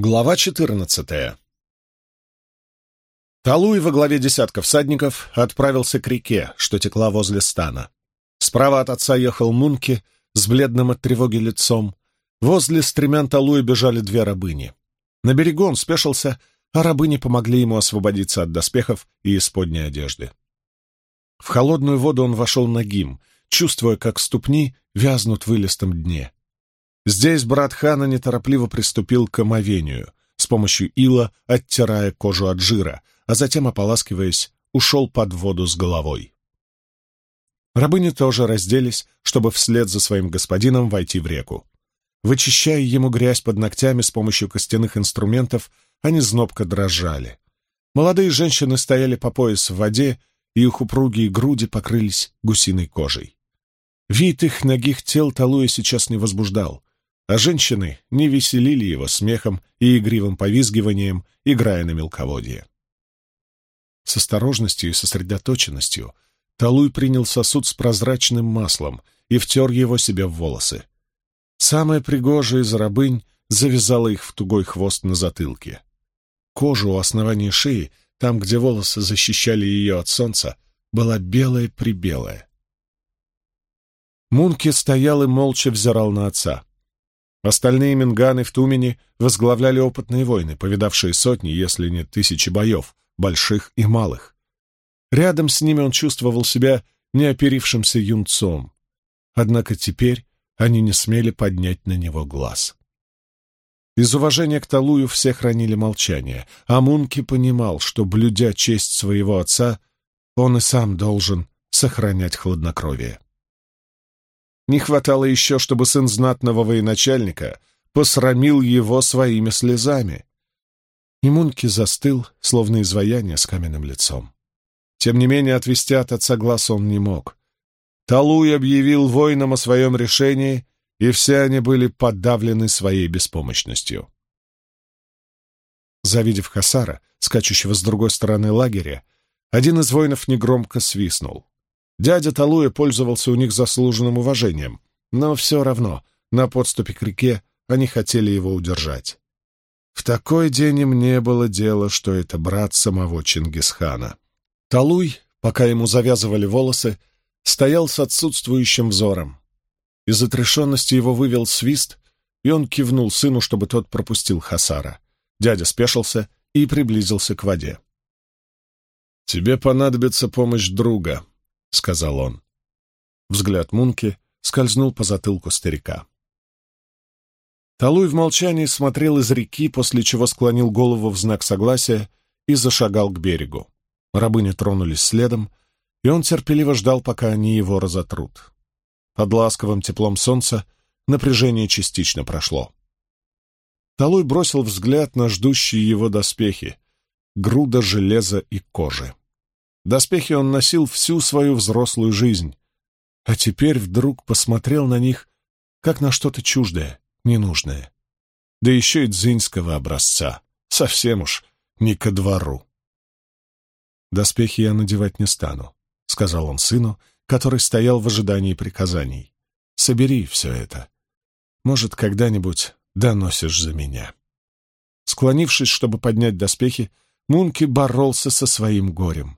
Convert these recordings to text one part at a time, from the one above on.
Глава четырнадцатая Талуй во главе десятка всадников отправился к реке, что текла возле стана. Справа от отца ехал Мунки с бледным от тревоги лицом. Возле стремян Талуя бежали две рабыни. На берегу он спешился, а рабыни помогли ему освободиться от доспехов и исподней одежды. В холодную воду он вошел нагим, чувствуя, как ступни вязнут в илистом дне. Здесь брат хана неторопливо приступил к омовению, с помощью ила оттирая кожу от жира, а затем, ополаскиваясь, ушел под воду с головой. Рабыни тоже разделись, чтобы вслед за своим господином войти в реку. Вычищая ему грязь под ногтями с помощью костяных инструментов, они знобко дрожали. Молодые женщины стояли по пояс в воде, и их упругие груди покрылись гусиной кожей. Вид их ногих тел Талуя сейчас не возбуждал а женщины не веселили его смехом и игривым повизгиванием, играя на мелководье. С осторожностью и сосредоточенностью Талуй принял сосуд с прозрачным маслом и втер его себе в волосы. Самая пригожая из рабынь завязала их в тугой хвост на затылке. Кожа у основания шеи, там, где волосы защищали ее от солнца, была белая-прибелая. Мунки стоял и молча взирал на отца. Остальные минганы в Тумене возглавляли опытные воины, повидавшие сотни, если не тысячи боев, больших и малых. Рядом с ними он чувствовал себя неоперившимся юнцом. Однако теперь они не смели поднять на него глаз. Из уважения к Талую все хранили молчание, а Мунки понимал, что, блюдя честь своего отца, он и сам должен сохранять хладнокровие. Не хватало еще, чтобы сын знатного военачальника посрамил его своими слезами. И Мунки застыл, словно изваяние с каменным лицом. Тем не менее, отвести от отца глаз он не мог. Талуй объявил воинам о своем решении, и все они были подавлены своей беспомощностью. Завидев Хасара, скачущего с другой стороны лагеря, один из воинов негромко свистнул. Дядя Талуя пользовался у них заслуженным уважением, но все равно на подступе к реке они хотели его удержать. В такой день им не было дела, что это брат самого Чингисхана. Талуй, пока ему завязывали волосы, стоял с отсутствующим взором. Из отрешенности его вывел свист, и он кивнул сыну, чтобы тот пропустил Хасара. Дядя спешился и приблизился к воде. «Тебе понадобится помощь друга», — сказал он. Взгляд Мунки скользнул по затылку старика. Талуй в молчании смотрел из реки, после чего склонил голову в знак согласия и зашагал к берегу. Рабыни тронулись следом, и он терпеливо ждал, пока они его разотрут. Под ласковым теплом солнца напряжение частично прошло. Талуй бросил взгляд на ждущие его доспехи, груда железа и кожи. Доспехи он носил всю свою взрослую жизнь, а теперь вдруг посмотрел на них, как на что-то чуждое, ненужное. Да еще и дзиньского образца, совсем уж не ко двору. «Доспехи я надевать не стану», — сказал он сыну, который стоял в ожидании приказаний. «Собери все это. Может, когда-нибудь доносишь за меня». Склонившись, чтобы поднять доспехи, Мунки боролся со своим горем.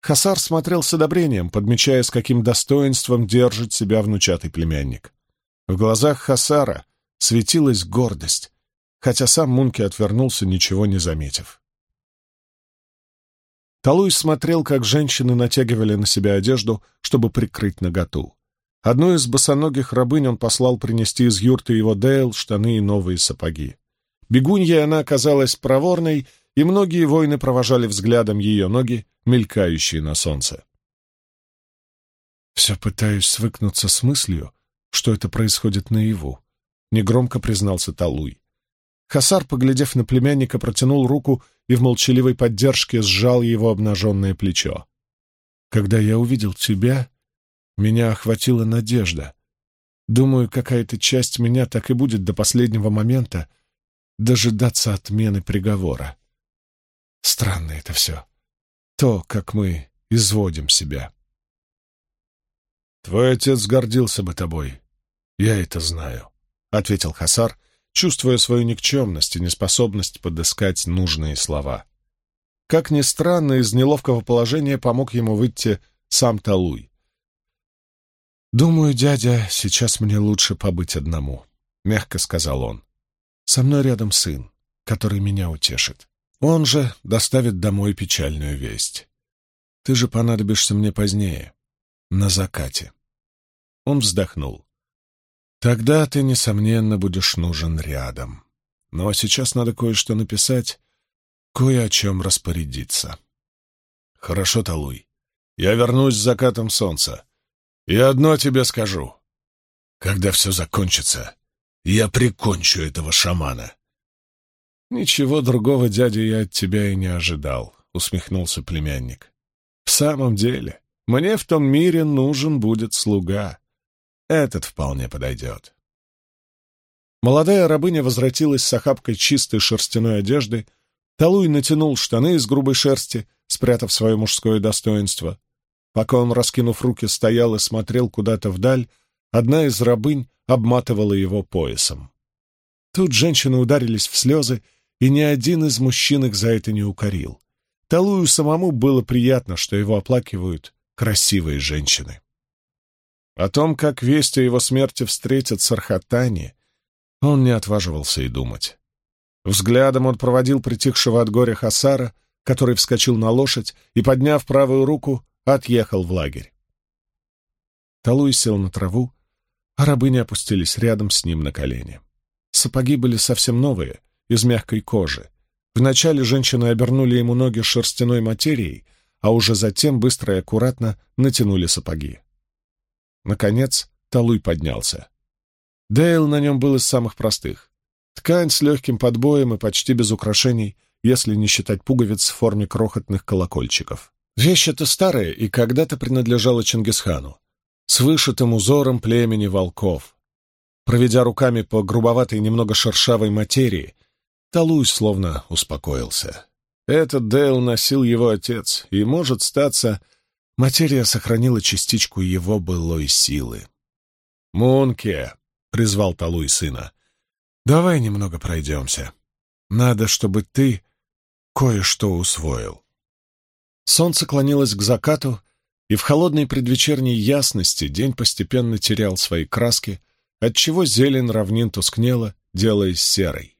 Хасар смотрел с одобрением, подмечая, с каким достоинством держит себя внучатый племянник. В глазах Хасара светилась гордость, хотя сам Мунки отвернулся, ничего не заметив. Талуй смотрел, как женщины натягивали на себя одежду, чтобы прикрыть наготу. Одну из босоногих рабынь он послал принести из юрты его Дейл штаны и новые сапоги. Бегунья она оказалась проворной и многие воины провожали взглядом ее ноги, мелькающие на солнце. «Все пытаюсь свыкнуться с мыслью, что это происходит наяву», — негромко признался Талуй. Хасар, поглядев на племянника, протянул руку и в молчаливой поддержке сжал его обнаженное плечо. «Когда я увидел тебя, меня охватила надежда. Думаю, какая-то часть меня так и будет до последнего момента дожидаться отмены приговора. Странно это все. То, как мы изводим себя. «Твой отец гордился бы тобой. Я это знаю», — ответил Хасар чувствуя свою никчемность и неспособность подыскать нужные слова. Как ни странно, из неловкого положения помог ему выйти сам Талуй. «Думаю, дядя, сейчас мне лучше побыть одному», — мягко сказал он. «Со мной рядом сын, который меня утешит. Он же доставит домой печальную весть. Ты же понадобишься мне позднее, на закате». Он вздохнул. «Тогда ты, несомненно, будешь нужен рядом. Но сейчас надо кое-что написать, кое о чем распорядиться». «Хорошо, Талуй. Я вернусь с закатом солнца. И одно тебе скажу. Когда все закончится, я прикончу этого шамана. Ничего другого, дядя, я от тебя и не ожидал, усмехнулся племянник. В самом деле, мне в том мире нужен будет слуга. Этот вполне подойдет. Молодая рабыня возвратилась с охапкой чистой шерстяной одежды. Талуй натянул штаны из грубой шерсти, спрятав свое мужское достоинство. Пока он, раскинув руки, стоял и смотрел куда-то вдаль, одна из рабынь обматывала его поясом. Тут женщины ударились в слезы, и ни один из мужчин их за это не укорил. Талую самому было приятно, что его оплакивают красивые женщины. О том, как весть о его смерти встретят Сархатани, он не отваживался и думать. Взглядом он проводил притихшего от горя Хасара, который вскочил на лошадь и, подняв правую руку, отъехал в лагерь. Талуй сел на траву, а рабыни опустились рядом с ним на колени. Сапоги были совсем новые, из мягкой кожи. Вначале женщины обернули ему ноги шерстяной материей, а уже затем быстро и аккуратно натянули сапоги. Наконец Талуй поднялся. Дейл на нем был из самых простых. Ткань с легким подбоем и почти без украшений, если не считать пуговиц в форме крохотных колокольчиков. Вещь эта старая и когда-то принадлежала Чингисхану, с вышитым узором племени волков. Проведя руками по грубоватой, немного шершавой материи, Талуй словно успокоился. Этот Дейл носил его отец, и, может статься, материя сохранила частичку его былой силы. «Мунке!» — призвал Талуй сына. «Давай немного пройдемся. Надо, чтобы ты кое-что усвоил». Солнце клонилось к закату, и в холодной предвечерней ясности день постепенно терял свои краски, отчего зелень равнин тускнела, делаясь серой.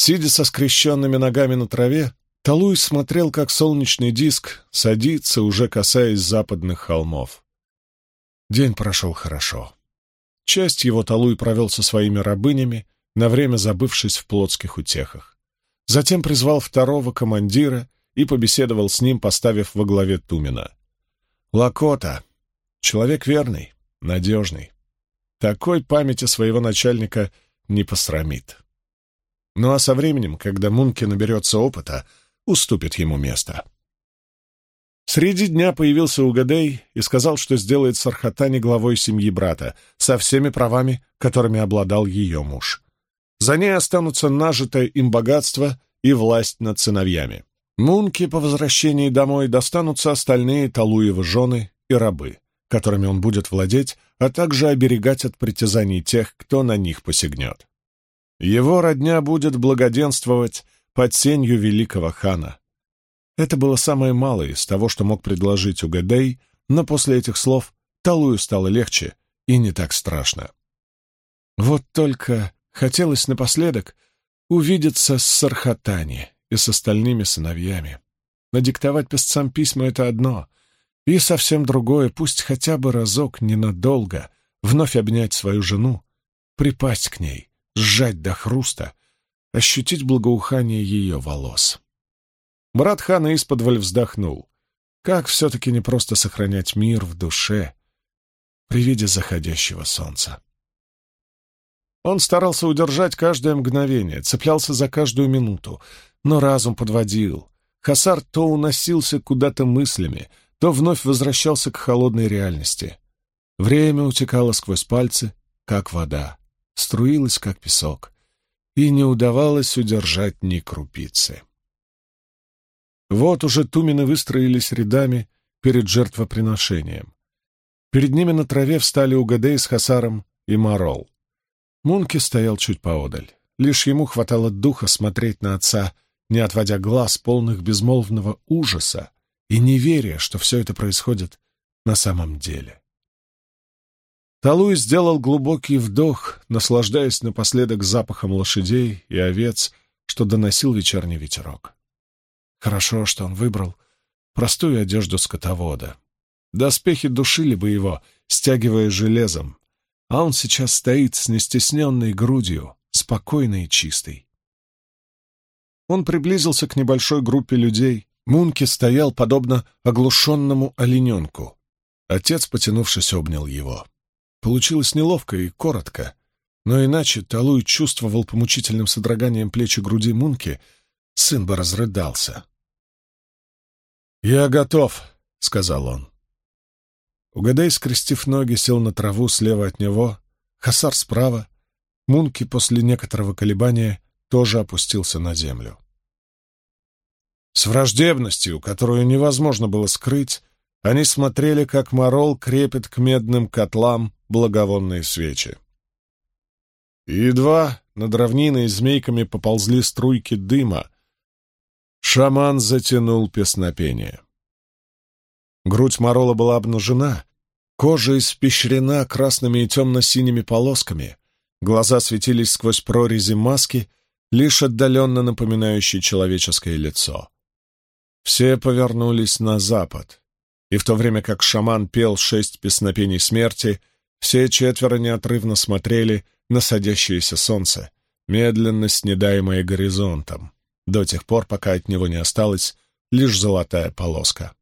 Сидя со скрещенными ногами на траве, Талуй смотрел, как солнечный диск садится, уже касаясь западных холмов. День прошел хорошо. Часть его Талуй провел со своими рабынями, на время забывшись в плотских утехах. Затем призвал второго командира — и побеседовал с ним, поставив во главе Тумина. Лакота — человек верный, надежный. Такой памяти своего начальника не посрамит. Ну а со временем, когда Мунке наберется опыта, уступит ему место. Среди дня появился Угадей и сказал, что сделает Сархатани главой семьи брата, со всеми правами, которыми обладал ее муж. За ней останутся нажитое им богатство и власть над сыновьями. Мунке по возвращении домой достанутся остальные Талуевы жены и рабы, которыми он будет владеть, а также оберегать от притязаний тех, кто на них посягнет. Его родня будет благоденствовать под сенью великого хана. Это было самое малое из того, что мог предложить Угадей, но после этих слов Талую стало легче и не так страшно. Вот только хотелось напоследок увидеться с Сархатани и с остальными сыновьями. Надиктовать песцам письма — это одно, и совсем другое, пусть хотя бы разок, ненадолго, вновь обнять свою жену, припасть к ней, сжать до хруста, ощутить благоухание ее волос. Брат хана исподволь вздохнул. Как все-таки непросто сохранять мир в душе при виде заходящего солнца. Он старался удержать каждое мгновение, цеплялся за каждую минуту, но разум подводил. Хасар то уносился куда-то мыслями, то вновь возвращался к холодной реальности. Время утекало сквозь пальцы, как вода, струилось, как песок, и не удавалось удержать ни крупицы. Вот уже тумены выстроились рядами перед жертвоприношением. Перед ними на траве встали Угадей с Хасаром и Марол. Мунки стоял чуть поодаль. Лишь ему хватало духа смотреть на отца, не отводя глаз, полных безмолвного ужаса и неверия, что все это происходит на самом деле. Талуй сделал глубокий вдох, наслаждаясь напоследок запахом лошадей и овец, что доносил вечерний ветерок. Хорошо, что он выбрал простую одежду скотовода. Доспехи душили бы его, стягивая железом, а он сейчас стоит с нестесненной грудью, спокойной и чистой. Он приблизился к небольшой группе людей. Мунки стоял подобно оглушенному олененку. Отец, потянувшись, обнял его. Получилось неловко и коротко, но иначе Талуй чувствовал по мучительным содроганиям плечи груди Мунки, сын бы разрыдался. «Я готов», — сказал он. Угадай, скрестив ноги, сел на траву слева от него, Хасар справа, Мунки после некоторого колебания тоже опустился на землю. С враждебностью, которую невозможно было скрыть, они смотрели, как Морол крепит к медным котлам благовонные свечи. едва над равниной змейками поползли струйки дыма, шаман затянул песнопение. Грудь Морола была обнажена, кожа испещрена красными и темно-синими полосками, глаза светились сквозь прорези маски, лишь отдаленно напоминающие человеческое лицо. Все повернулись на запад, и в то время как шаман пел шесть песнопений смерти, все четверо неотрывно смотрели на садящееся солнце, медленно снедаемое горизонтом, до тех пор, пока от него не осталась лишь золотая полоска.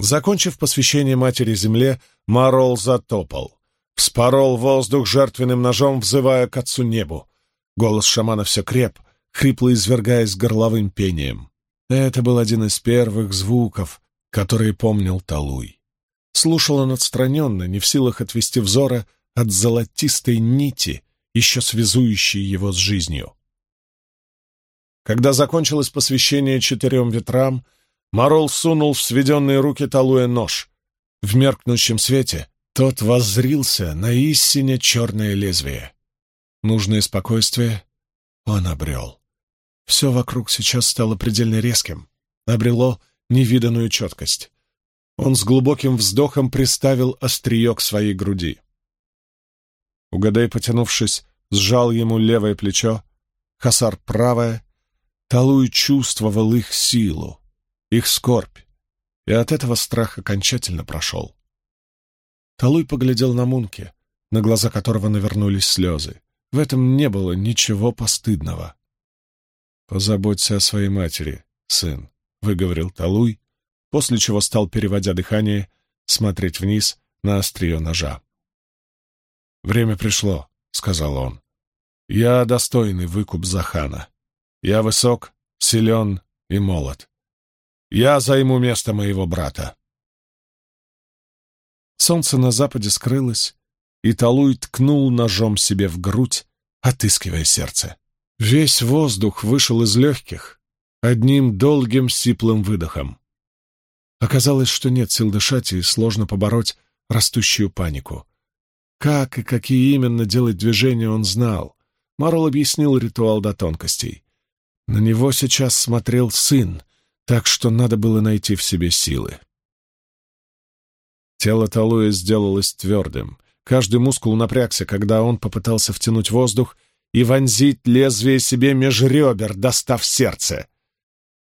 Закончив посвящение Матери Земле, Марол затопал. Вспорол воздух жертвенным ножом, взывая к Отцу Небу. Голос шамана все креп, хрипло извергаясь горловым пением. Это был один из первых звуков, которые помнил Талуй. Слушал он отстраненно, не в силах отвести взора от золотистой нити, еще связующей его с жизнью. Когда закончилось посвящение четырем ветрам, Марол сунул в сведенные руки Талуя нож. В меркнущем свете тот воззрился на истине черное лезвие. Нужное спокойствие он обрел. Все вокруг сейчас стало предельно резким, обрело невиданную четкость. Он с глубоким вздохом приставил острие к своей груди. Угадай, потянувшись, сжал ему левое плечо, Хасар правое. Талуй чувствовал их силу, их скорбь, и от этого страх окончательно прошел. Талуй поглядел на Мунке, на глаза которого навернулись слезы. В этом не было ничего постыдного. «Позаботься о своей матери, сын», — выговорил Талуй, после чего стал, переводя дыхание, смотреть вниз на острие ножа. «Время пришло», — сказал он. «Я достойный выкуп за хана. Я высок, силен и молод. Я займу место моего брата. Солнце на западе скрылось, и Талуй ткнул ножом себе в грудь, отыскивая сердце. Весь воздух вышел из легких одним долгим сиплым выдохом. Оказалось, что нет сил дышать и сложно побороть растущую панику. Как и какие именно делать движения он знал. Марл объяснил ритуал до тонкостей. На него сейчас смотрел сын, так что надо было найти в себе силы. Тело Талуя сделалось твердым. Каждый мускул напрягся, когда он попытался втянуть воздух и вонзить лезвие себе меж ребер, достав сердце.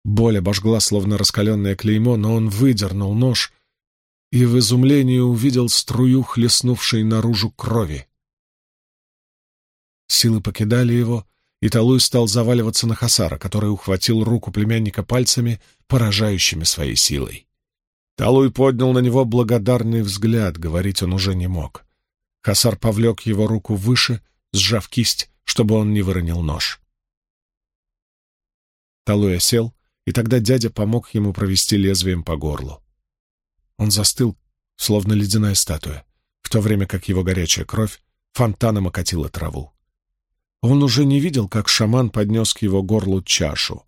Боль обожгла, словно раскаленное клеймо, но он выдернул нож и в изумлении увидел струю, хлестнувшей наружу крови. Силы покидали его, и Талуй стал заваливаться на Хасара, который ухватил руку племянника пальцами, поражающими своей силой. Талуй поднял на него благодарный взгляд, говорить он уже не мог. Хасар повлек его руку выше, сжав кисть, чтобы он не выронил нож. Талуй осел, и тогда дядя помог ему провести лезвием по горлу. Он застыл, словно ледяная статуя, в то время как его горячая кровь фонтаном окатила траву. Он уже не видел, как шаман поднес к его горлу чашу.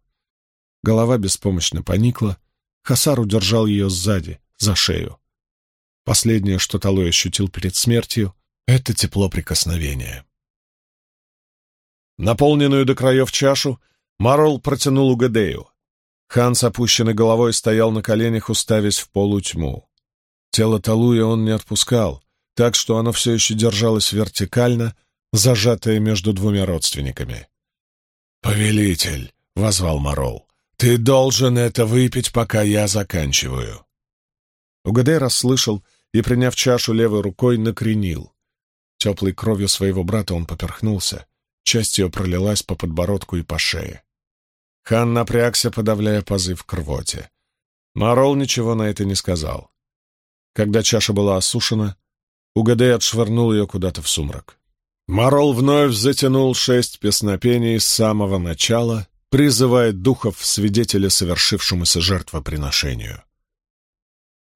Голова беспомощно поникла, Хасар удержал ее сзади, за шею. Последнее, что Талой ощутил перед смертью, это тепло прикосновения. Наполненную до краев чашу Марол протянул Угадею. Хан с головой стоял на коленях, уставясь в полутьму. Тело Талуя он не отпускал, так что оно все еще держалось вертикально, зажатое между двумя родственниками. «Повелитель!» — возвал Марол. «Ты должен это выпить, пока я заканчиваю». Угадей расслышал и, приняв чашу левой рукой, накренил. Теплой кровью своего брата он поперхнулся. Часть ее пролилась по подбородку и по шее. Хан напрягся, подавляя позыв к рвоте. Марол ничего на это не сказал. Когда чаша была осушена, Угадей отшвырнул ее куда-то в сумрак. Марол вновь затянул шесть песнопений с самого начала, призывая духов в свидетеля совершившемуся жертвоприношению.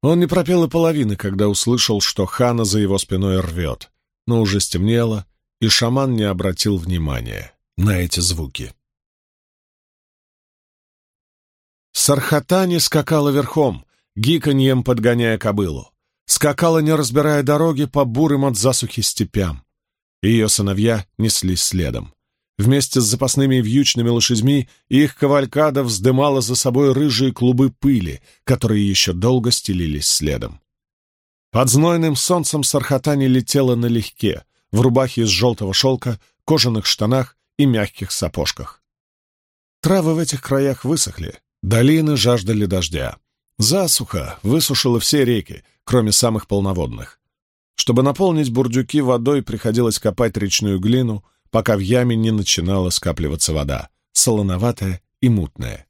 Он не пропел и половины, когда услышал, что хана за его спиной рвет, но уже стемнело, и шаман не обратил внимания на эти звуки. Сархатани скакала верхом, гиканьем подгоняя кобылу. Скакала, не разбирая дороги, по бурым от засухи степям. Ее сыновья неслись следом. Вместе с запасными вьючными лошадьми их кавалькада вздымала за собой рыжие клубы пыли, которые еще долго стелились следом. Под знойным солнцем Сархатани летела налегке, в рубахе из желтого шелка, кожаных штанах и мягких сапожках. Травы в этих краях высохли, долины жаждали дождя. Засуха высушила все реки, кроме самых полноводных. Чтобы наполнить бурдюки водой, приходилось копать речную глину, пока в яме не начинала скапливаться вода, солоноватая и мутная.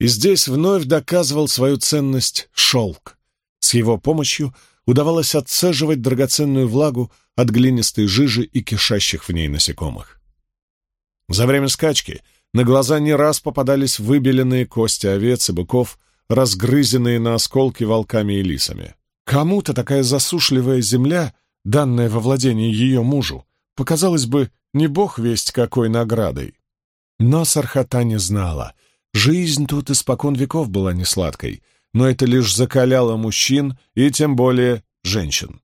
И здесь вновь доказывал свою ценность шелк. С его помощью удавалось отцеживать драгоценную влагу от глинистой жижи и кишащих в ней насекомых. За время скачки на глаза не раз попадались выбеленные кости овец и быков, разгрызенные на осколки волками и лисами. Кому-то такая засушливая земля, данная во владение ее мужу, показалась бы не бог весть какой наградой. Но Сархата не знала. Жизнь тут испокон веков была не сладкой, но это лишь закаляло мужчин и тем более женщин.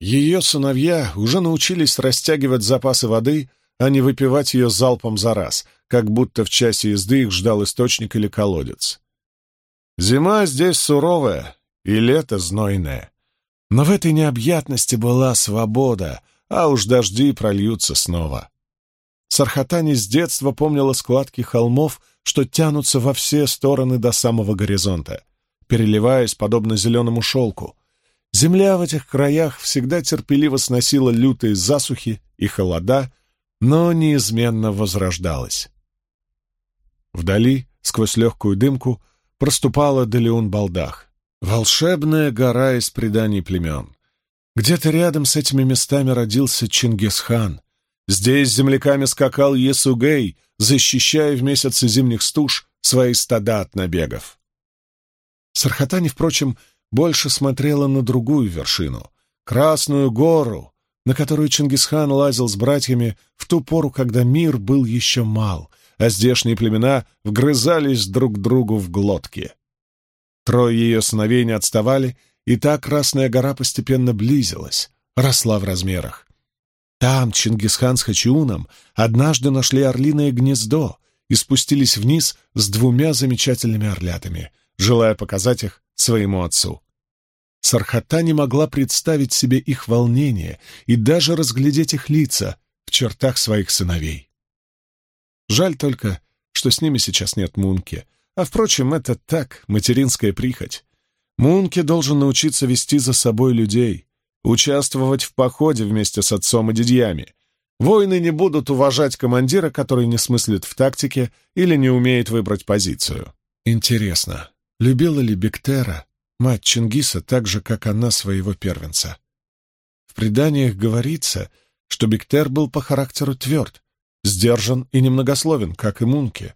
Ее сыновья уже научились растягивать запасы воды, а не выпивать ее залпом за раз, как будто в часе езды их ждал источник или колодец. Зима здесь суровая, и лето знойное. Но в этой необъятности была свобода, а уж дожди прольются снова. Сархатани с детства помнила складки холмов, что тянутся во все стороны до самого горизонта, переливаясь подобно зеленому шелку. Земля в этих краях всегда терпеливо сносила лютые засухи и холода, но неизменно возрождалась. Вдали, сквозь легкую дымку, проступала Делеун Балдах. Волшебная гора из преданий племен. Где-то рядом с этими местами родился Чингисхан. Здесь земляками скакал Есугей, защищая в месяцы зимних стуж свои стада от набегов. Сархатани, впрочем, больше смотрела на другую вершину — Красную гору, на которую Чингисхан лазил с братьями в ту пору, когда мир был еще мал, а здешние племена вгрызались друг другу в глотки. Трое ее сыновей не отставали, и та Красная гора постепенно близилась, росла в размерах. Там Чингисхан с Хачиуном однажды нашли орлиное гнездо и спустились вниз с двумя замечательными орлятами, желая показать их своему отцу. Сархата не могла представить себе их волнение и даже разглядеть их лица в чертах своих сыновей. Жаль только, что с ними сейчас нет Мунки — а, впрочем, это так, материнская прихоть. Мунке должен научиться вести за собой людей, участвовать в походе вместе с отцом и дядьями. Воины не будут уважать командира, который не смыслит в тактике или не умеет выбрать позицию. Интересно, любила ли Бектера, мать Чингиса, так же, как она своего первенца? В преданиях говорится, что Бектер был по характеру тверд, сдержан и немногословен, как и Мунке.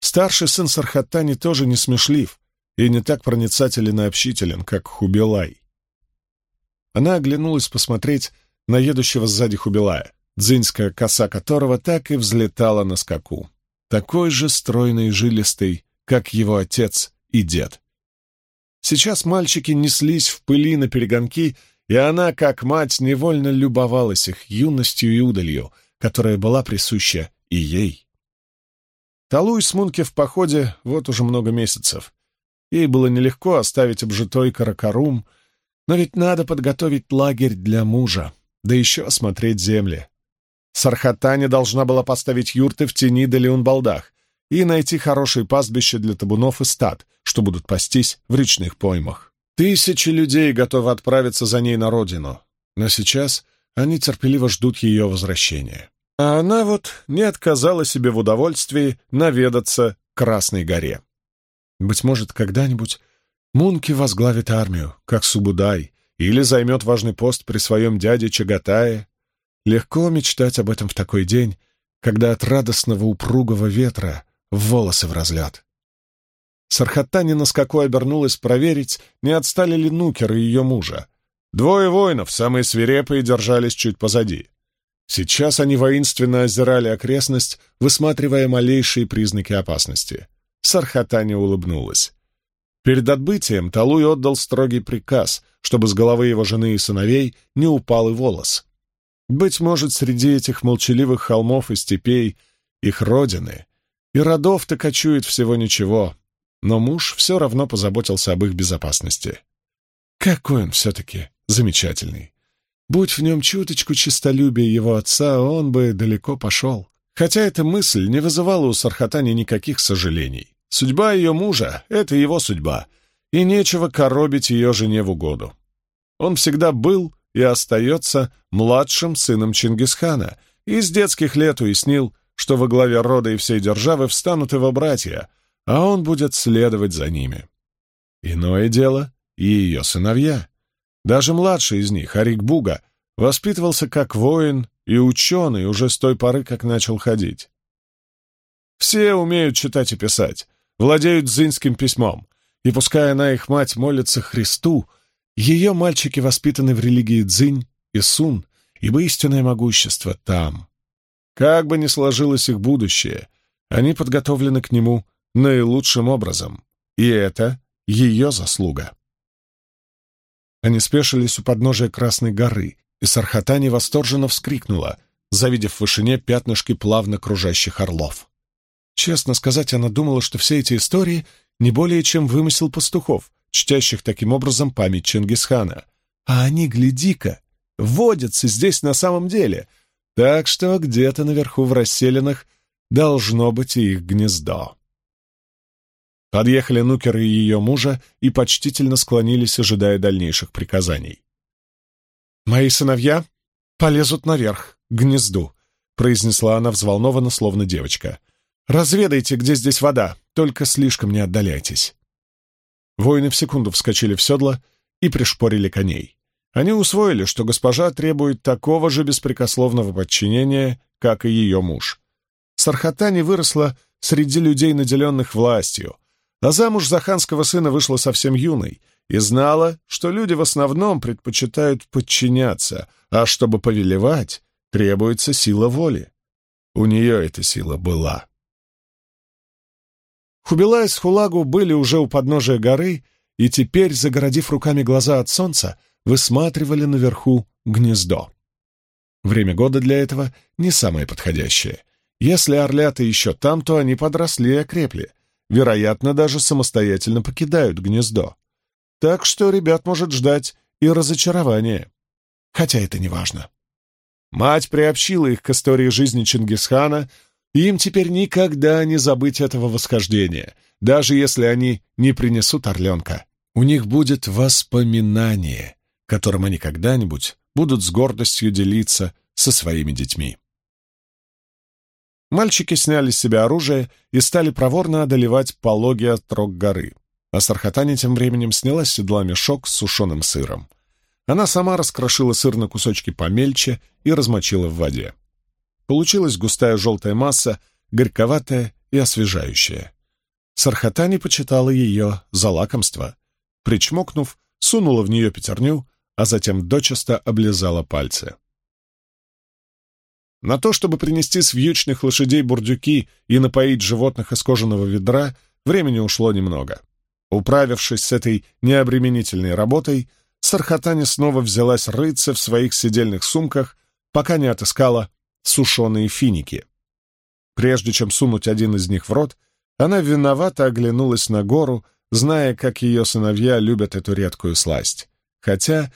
Старший сын Сархаттани тоже не смешлив и не так проницателен и общителен, как Хубилай. Она оглянулась посмотреть на едущего сзади Хубилая, дзиньская коса которого так и взлетала на скаку, такой же стройный и жилистый, как его отец и дед. Сейчас мальчики неслись в пыли на перегонки и она, как мать, невольно любовалась их юностью и удалью, которая была присуща и ей. Талуй с Мунки в походе вот уже много месяцев. Ей было нелегко оставить обжитой Каракарум, но ведь надо подготовить лагерь для мужа, да еще осмотреть земли. Сархатане должна была поставить юрты в тени Далиунбалдах и найти хорошие пастбища для табунов и стад, что будут пастись в речных поймах. Тысячи людей готовы отправиться за ней на родину, но сейчас они терпеливо ждут ее возвращения. А она вот не отказала себе в удовольствии наведаться к Красной горе. Быть может, когда-нибудь Мунки возглавит армию, как Субудай, или займет важный пост при своем дяде Чагатае, Легко мечтать об этом в такой день, когда от радостного упругого ветра волосы в разлет. Сархаттани на скаку обернулась проверить, не отстали ли Нукер и ее мужа. Двое воинов, самые свирепые, держались чуть позади. Сейчас они воинственно озирали окрестность, высматривая малейшие признаки опасности. Сархатани улыбнулась. Перед отбытием Талуй отдал строгий приказ, чтобы с головы его жены и сыновей не упал и волос. Быть может, среди этих молчаливых холмов и степей их родины, и родов-то кочует всего ничего, но муж все равно позаботился об их безопасности. Какой он все-таки замечательный! Будь в нем чуточку честолюбия его отца, он бы далеко пошел. Хотя эта мысль не вызывала у Сархатани никаких сожалений. Судьба ее мужа — это его судьба, и нечего коробить ее жене в угоду. Он всегда был и остается младшим сыном Чингисхана, и с детских лет уяснил, что во главе рода и всей державы встанут его братья, а он будет следовать за ними. Иное дело и ее сыновья. Даже младший из них, Арик Буга, воспитывался как воин и ученый уже с той поры, как начал ходить. Все умеют читать и писать, владеют дзинским письмом, и пускай она, их мать, молится Христу, ее мальчики воспитаны в религии Цзинь и Сун, ибо истинное могущество там. Как бы ни сложилось их будущее, они подготовлены к нему наилучшим образом, и это ее заслуга. Они спешились у подножия Красной горы, и Сархатани восторженно вскрикнула, завидев в вышине пятнышки плавно кружащих орлов. Честно сказать, она думала, что все эти истории не более чем вымысел пастухов, чтящих таким образом память Чингисхана. А они, гляди-ка, водятся здесь на самом деле, так что где-то наверху в расселенных должно быть и их гнездо. Подъехали Нукер и ее мужа и почтительно склонились, ожидая дальнейших приказаний. «Мои сыновья полезут наверх, к гнезду», — произнесла она взволнованно, словно девочка. «Разведайте, где здесь вода, только слишком не отдаляйтесь». Воины в секунду вскочили в седло и пришпорили коней. Они усвоили, что госпожа требует такого же беспрекословного подчинения, как и ее муж. Сархатани выросла среди людей, наделенных властью, а замуж за ханского сына вышла совсем юной и знала, что люди в основном предпочитают подчиняться, а чтобы повелевать, требуется сила воли. У нее эта сила была. Хубилай с Хулагу были уже у подножия горы и теперь, загородив руками глаза от солнца, высматривали наверху гнездо. Время года для этого не самое подходящее. Если орлята еще там, то они подросли и окрепли. Вероятно, даже самостоятельно покидают гнездо. Так что ребят может ждать и разочарование. Хотя это не важно. Мать приобщила их к истории жизни Чингисхана, им теперь никогда не забыть этого восхождения, даже если они не принесут орленка. У них будет воспоминание, которым они когда-нибудь будут с гордостью делиться со своими детьми. Мальчики сняли с себя оружие и стали проворно одолевать пологи от рог горы. А Сархатани тем временем сняла с седла мешок с сушеным сыром. Она сама раскрошила сыр на кусочки помельче и размочила в воде. Получилась густая желтая масса, горьковатая и освежающая. Сархатани почитала ее за лакомство. Причмокнув, сунула в нее пятерню, а затем дочисто облизала пальцы. На то, чтобы принести с вьючных лошадей бурдюки и напоить животных из кожаного ведра, времени ушло немного. Управившись с этой необременительной работой, Сархатани снова взялась рыться в своих сидельных сумках, пока не отыскала сушеные финики. Прежде чем сунуть один из них в рот, она виновато оглянулась на гору, зная, как ее сыновья любят эту редкую сласть. Хотя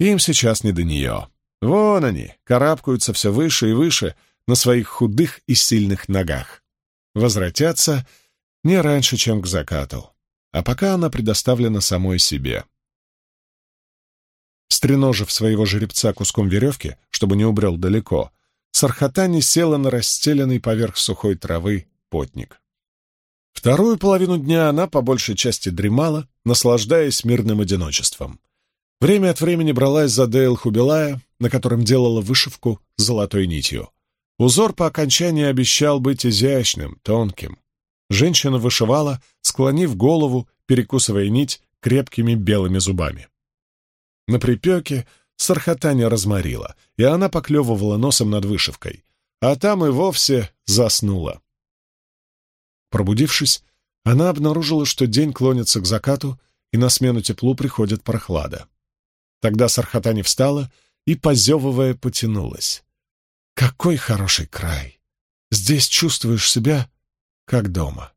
им сейчас не до нее. Вон они, карабкаются все выше и выше на своих худых и сильных ногах. Возвратятся не раньше, чем к закату. А пока она предоставлена самой себе. Стреножив своего жеребца куском веревки, чтобы не убрел далеко, Сархатани села на расстеленный поверх сухой травы потник. Вторую половину дня она по большей части дремала, наслаждаясь мирным одиночеством. Время от времени бралась за Дейл Хубилая, на котором делала вышивку золотой нитью. Узор по окончании обещал быть изящным, тонким. Женщина вышивала, склонив голову, перекусывая нить крепкими белыми зубами. На припеке Сархатаня разморила, и она поклевывала носом над вышивкой, а там и вовсе заснула. Пробудившись, она обнаружила, что день клонится к закату, и на смену теплу приходит прохлада. Тогда Сархатани встала и, позевывая, потянулась. «Какой хороший край! Здесь чувствуешь себя, как дома!»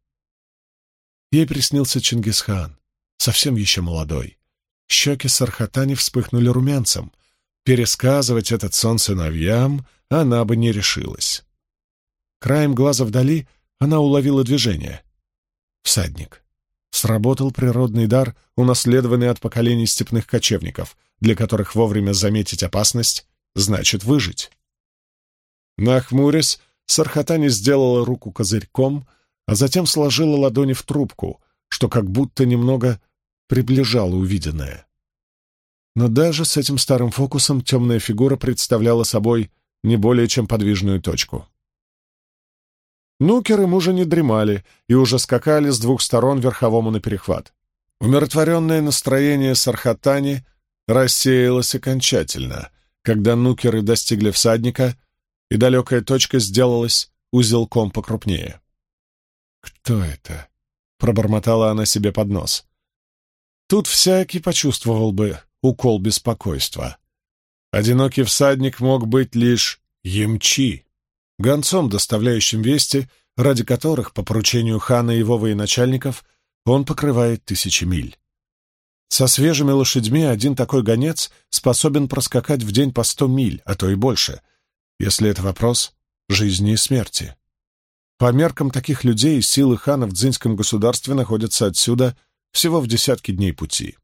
Ей приснился Чингисхан, совсем еще молодой. Щеки Сархатани вспыхнули румянцем. Пересказывать этот сон сыновьям она бы не решилась. Краем глаза вдали она уловила движение. Всадник. Сработал природный дар, унаследованный от поколений степных кочевников, для которых вовремя заметить опасность значит выжить. Нахмурясь, Сархатани сделала руку козырьком, а затем сложила ладони в трубку, что как будто немного приближало увиденное. Но даже с этим старым фокусом темная фигура представляла собой не более чем подвижную точку. Нукеры мужа не дремали и уже скакали с двух сторон верховому на перехват. Умиротворенное настроение Сархатани рассеялось окончательно, когда нукеры достигли всадника, и далекая точка сделалась узелком покрупнее. «Кто это?» — пробормотала она себе под нос. Тут всякий почувствовал бы укол беспокойства. Одинокий всадник мог быть лишь Емчи, гонцом, доставляющим вести, ради которых, по поручению хана и его военачальников, он покрывает тысячи миль. Со свежими лошадьми один такой гонец способен проскакать в день по сто миль, а то и больше, если это вопрос жизни и смерти. По меркам таких людей силы хана в дзинском государстве находятся отсюда всего в десятки дней пути.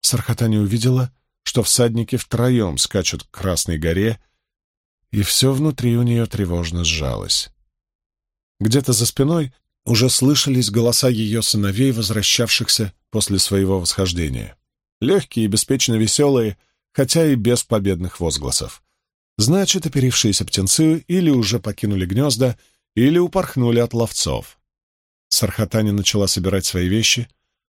Сархатани увидела, что всадники втроем скачут к Красной горе, и все внутри у нее тревожно сжалось. Где-то за спиной уже слышались голоса ее сыновей, возвращавшихся после своего восхождения. Легкие и беспечно веселые, хотя и без победных возгласов. Значит, оперившиеся птенцы или уже покинули гнезда, или упорхнули от ловцов. Сархатани начала собирать свои вещи,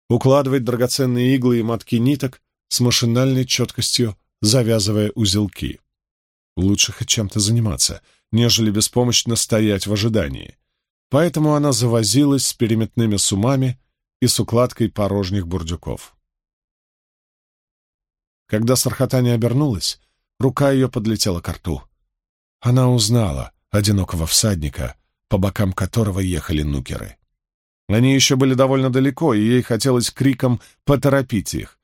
укладывать драгоценные иглы и мотки ниток с машинальной четкостью, завязывая узелки. Лучше хоть чем-то заниматься, нежели беспомощно стоять в ожидании. Поэтому она завозилась с переметными сумами и с укладкой порожних бурдюков. Когда Сархатани обернулась, рука ее подлетела к рту. Она узнала одинокого всадника, по бокам которого ехали нукеры. Они еще были довольно далеко, и ей хотелось криком поторопить их.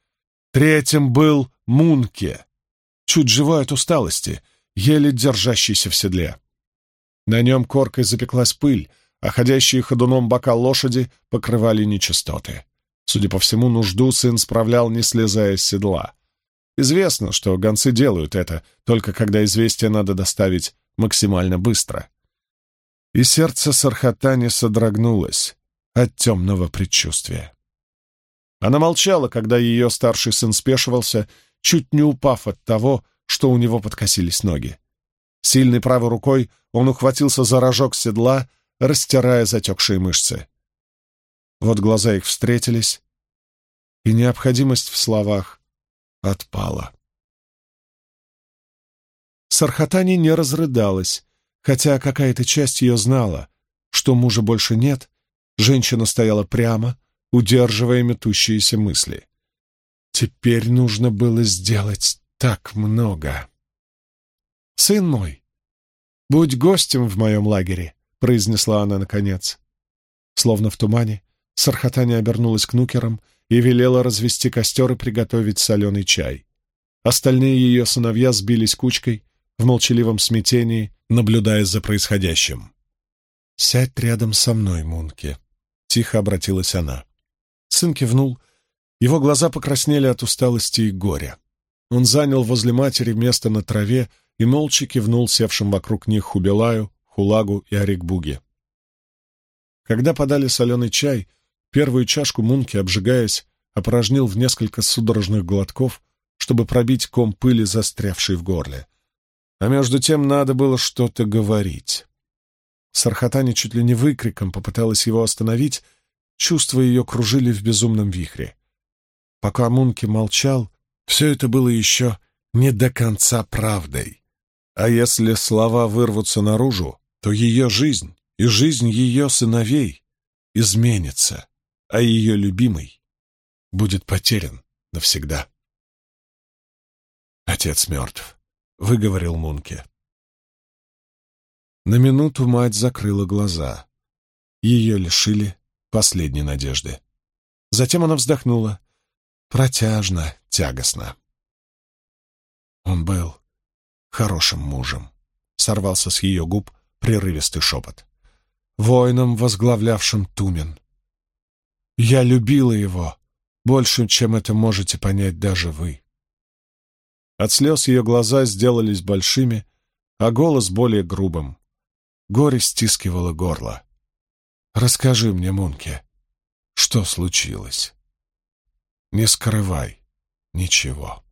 Третьим был Мунке, чуть живой от усталости, еле держащийся в седле. На нем коркой запеклась пыль, а ходящие ходуном бока лошади покрывали нечистоты. Судя по всему, нужду сын справлял, не слезая с седла. Известно, что гонцы делают это, только когда известие надо доставить максимально быстро. И сердце Сархатани содрогнулось от темного предчувствия. Она молчала, когда ее старший сын спешивался, чуть не упав от того, что у него подкосились ноги. Сильной правой рукой он ухватился за рожок седла, растирая затекшие мышцы. Вот глаза их встретились, и необходимость в словах отпала. Сархатани не разрыдалась, хотя какая-то часть ее знала, что мужа больше нет, женщина стояла прямо, удерживая метущиеся мысли. Теперь нужно было сделать так много. «Сын мой, будь гостем в моем лагере», — произнесла она наконец. Словно в тумане, Сархатани обернулась к нукерам и велела развести костер и приготовить соленый чай. Остальные ее сыновья сбились кучкой в молчаливом смятении, наблюдая за происходящим. «Сядь рядом со мной, Мунки», — тихо обратилась она. Сын кивнул. Его глаза покраснели от усталости и горя. Он занял возле матери место на траве и молча кивнул севшим вокруг них Хубилаю, Хулагу и Арикбуге. Когда подали соленый чай, первую чашку Мунки, обжигаясь, опорожнил в несколько судорожных глотков, чтобы пробить ком пыли, застрявший в горле. А между тем надо было что-то говорить. Сархатани чуть ли не выкриком попыталась его остановить, чувства ее кружили в безумном вихре. Пока Мунки молчал, все это было еще не до конца правдой. А если слова вырвутся наружу, то ее жизнь и жизнь ее сыновей изменится, а ее любимый будет потерян навсегда. Отец мертв, — выговорил Мунке. На минуту мать закрыла глаза. Ее лишили последней надежды. Затем она вздохнула. Протяжно, тягостно. Он был хорошим мужем. Сорвался с ее губ прерывистый шепот. Воином, возглавлявшим Тумен. Я любила его больше, чем это можете понять даже вы. От слез ее глаза сделались большими, а голос более грубым. Горе стискивало горло. «Расскажи мне, Мунке, что случилось? Не скрывай ничего».